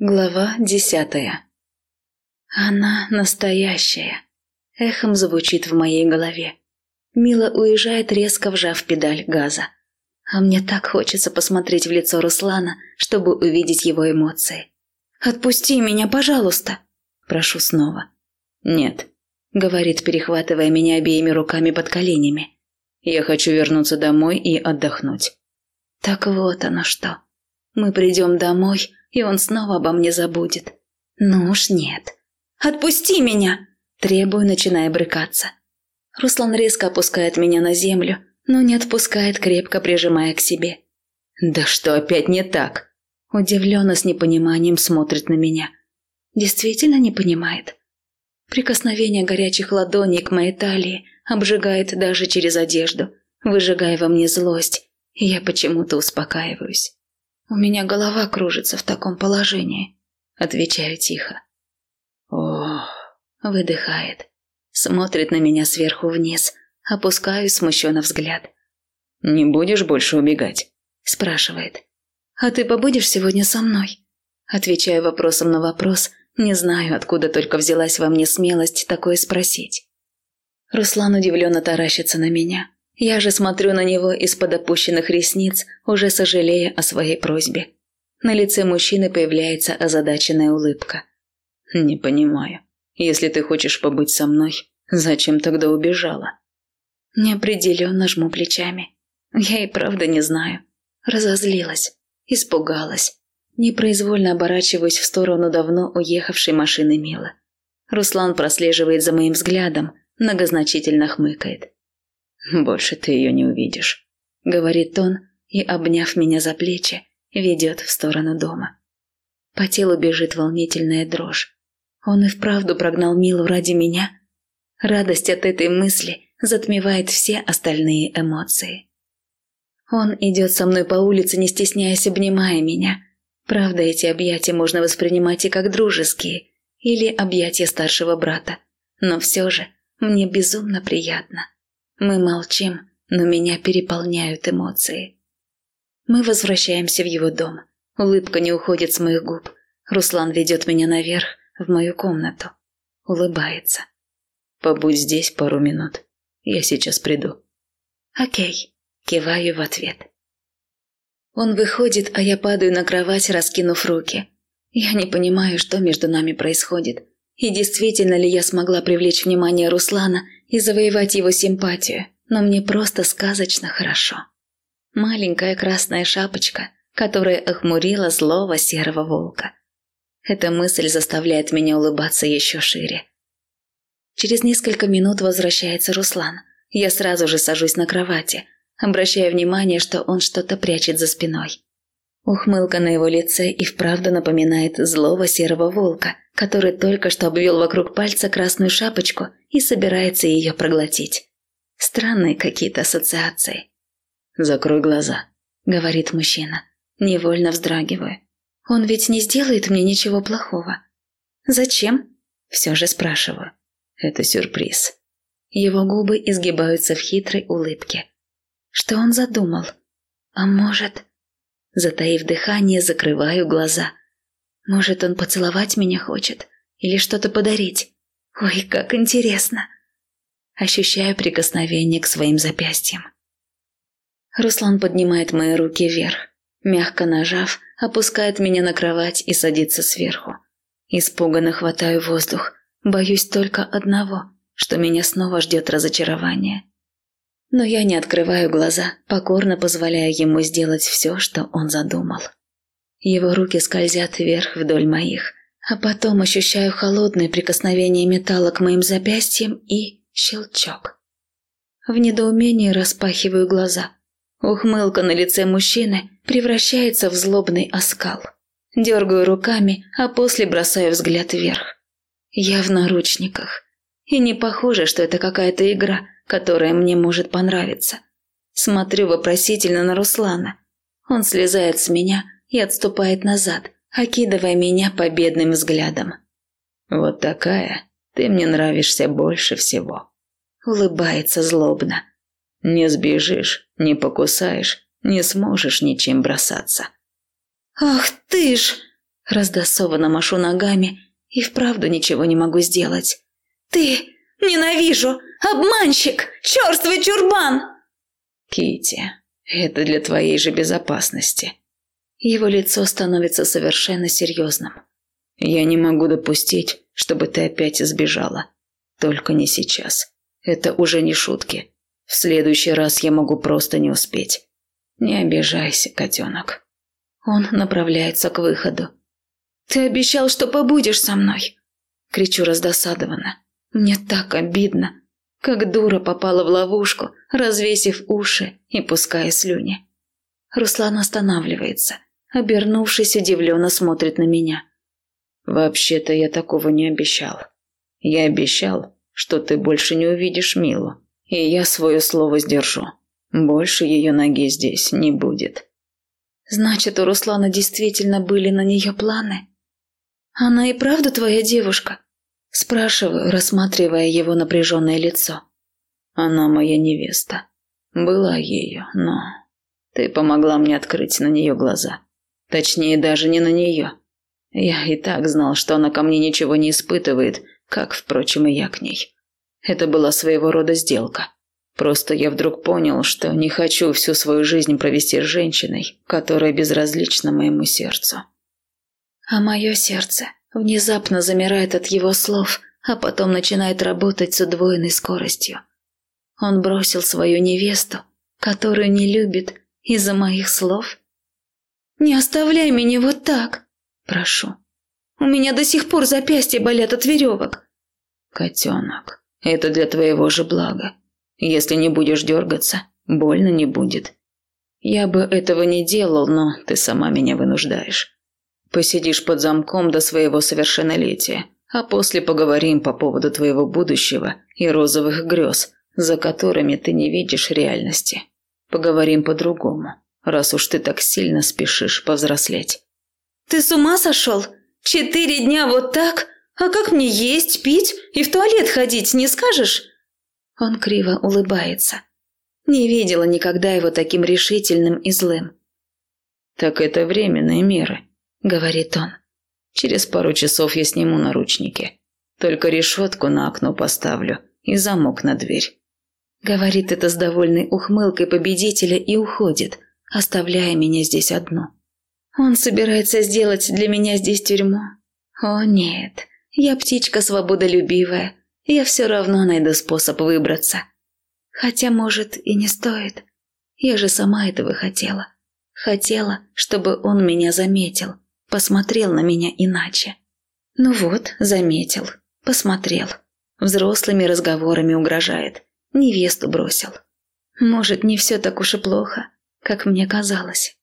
Глава десятая. Она настоящая. Эхом звучит в моей голове. Мила уезжает, резко вжав педаль газа. А мне так хочется посмотреть в лицо Руслана, чтобы увидеть его эмоции. «Отпусти меня, пожалуйста!» Прошу снова. «Нет», — говорит, перехватывая меня обеими руками под коленями. «Я хочу вернуться домой и отдохнуть». Так вот оно что. Мы придем домой, и он снова обо мне забудет. Ну уж нет. «Отпусти меня!» Требую, начиная брыкаться. Руслан резко опускает меня на землю, но не отпускает, крепко прижимая к себе. «Да что опять не так?» Удивленно с непониманием смотрит на меня. Действительно не понимает. Прикосновение горячих ладоней к моей талии обжигает даже через одежду, выжигая во мне злость, и я почему-то успокаиваюсь. У меня голова кружится в таком положении. Отвечаю тихо. Ох, выдыхает. Смотрит на меня сверху вниз. Опускаю смущенно взгляд. «Не будешь больше убегать?» Спрашивает. «А ты побудешь сегодня со мной?» Отвечаю вопросом на вопрос. Не знаю, откуда только взялась во мне смелость такое спросить. Руслан удивленно таращится на меня. Я же смотрю на него из-под опущенных ресниц, уже сожалея о своей просьбе. На лице мужчины появляется озадаченная улыбка. «Не понимаю. Если ты хочешь побыть со мной, зачем тогда убежала?» Неопределенно жму плечами. Я и правда не знаю. Разозлилась, испугалась. Непроизвольно оборачиваюсь в сторону давно уехавшей машины Милы. Руслан прослеживает за моим взглядом, многозначительно хмыкает. «Больше ты ее не увидишь», — говорит он и, обняв меня за плечи, ведет в сторону дома. По телу бежит волнительная дрожь. Он и вправду прогнал Милу ради меня. Радость от этой мысли затмевает все остальные эмоции. Он идет со мной по улице, не стесняясь, обнимая меня. Правда, эти объятия можно воспринимать и как дружеские, или объятия старшего брата. Но все же мне безумно приятно. Мы молчим, но меня переполняют эмоции. Мы возвращаемся в его дом. Улыбка не уходит с моих губ. Руслан ведет меня наверх, в мою комнату. Улыбается. «Побудь здесь пару минут. Я сейчас приду». «Окей», киваю в ответ. Он выходит, а я падаю на кровать, раскинув руки. Я не понимаю, что между нами происходит. И действительно ли я смогла привлечь внимание Руслана и завоевать его симпатию, но мне просто сказочно хорошо. Маленькая красная шапочка, которая охмурила злого серого волка. Эта мысль заставляет меня улыбаться еще шире. Через несколько минут возвращается Руслан. Я сразу же сажусь на кровати, обращая внимание, что он что-то прячет за спиной. Ухмылка на его лице и вправду напоминает злого серого волка, который только что обвел вокруг пальца красную шапочку и собирается ее проглотить. Странные какие-то ассоциации. «Закрой глаза», — говорит мужчина. Невольно вздрагиваю. Он ведь не сделает мне ничего плохого. «Зачем?» – все же спрашиваю. Это сюрприз. Его губы изгибаются в хитрой улыбке. Что он задумал? А может... Затаив дыхание, закрываю глаза. Может, он поцеловать меня хочет? Или что-то подарить? Ой, как интересно. Ощущаю прикосновение к своим запястьям. Руслан поднимает мои руки вверх, мягко нажав, опускает меня на кровать и садится сверху. Испуганно хватаю воздух, боюсь только одного, что меня снова ждет разочарование. Но я не открываю глаза, покорно позволяя ему сделать все, что он задумал. Его руки скользят вверх вдоль моих, а потом ощущаю холодное прикосновение металла к моим запястьям и щелчок. В недоумении распахиваю глаза. Ухмылка на лице мужчины превращается в злобный оскал. Дергаю руками, а после бросаю взгляд вверх. Я в наручниках. И не похоже, что это какая-то игра – которая мне может понравиться. Смотрю вопросительно на Руслана. Он слезает с меня и отступает назад, окидывая меня победным взглядом. «Вот такая ты мне нравишься больше всего». Улыбается злобно. «Не сбежишь, не покусаешь, не сможешь ничем бросаться». «Ах ты ж!» Раздосованно машу ногами и вправду ничего не могу сделать. «Ты! Ненавижу! Обманщик! Черствый чурбан!» Кити, это для твоей же безопасности. Его лицо становится совершенно серьезным. Я не могу допустить, чтобы ты опять сбежала. Только не сейчас. Это уже не шутки. В следующий раз я могу просто не успеть. Не обижайся, котенок. Он направляется к выходу. «Ты обещал, что побудешь со мной!» Кричу раздосадованно. Мне так обидно. Как дура попала в ловушку, развесив уши и пуская слюни. Руслан останавливается. Обернувшись, удивленно смотрит на меня. «Вообще-то я такого не обещал. Я обещал, что ты больше не увидишь Милу, и я свое слово сдержу. Больше ее ноги здесь не будет». «Значит, у Руслана действительно были на нее планы?» «Она и правда твоя девушка?» Спрашиваю, рассматривая его напряженное лицо. «Она моя невеста. Была ею, но...» «Ты помогла мне открыть на нее глаза. Точнее, даже не на нее. Я и так знал, что она ко мне ничего не испытывает, как, впрочем, и я к ней. Это была своего рода сделка. Просто я вдруг понял, что не хочу всю свою жизнь провести с женщиной, которая безразлична моему сердцу. А мое сердце внезапно замирает от его слов, а потом начинает работать с удвоенной скоростью. Он бросил свою невесту, которую не любит из-за моих слов. «Не оставляй меня вот так!» «Прошу. У меня до сих пор запястья болят от веревок». «Котенок, это для твоего же блага. Если не будешь дергаться, больно не будет. Я бы этого не делал, но ты сама меня вынуждаешь. Посидишь под замком до своего совершеннолетия, а после поговорим по поводу твоего будущего и розовых грез, за которыми ты не видишь реальности. Поговорим по-другому, раз уж ты так сильно спешишь повзрослеть. Ты с ума сошел? Четыре дня вот так? А как мне есть, пить и в туалет ходить, не скажешь? Он криво улыбается. Не видела никогда его таким решительным и злым. «Так это временные меры», — говорит он. «Через пару часов я сниму наручники. Только решетку на окно поставлю и замок на дверь». Говорит это с довольной ухмылкой победителя и уходит, оставляя меня здесь одну. Он собирается сделать для меня здесь тюрьму? О нет, я птичка свободолюбивая, я все равно найду способ выбраться. Хотя, может, и не стоит. Я же сама этого хотела. Хотела, чтобы он меня заметил, посмотрел на меня иначе. Ну вот, заметил, посмотрел. Взрослыми разговорами угрожает. Невесту бросил. Может, не все так уж и плохо, как мне казалось.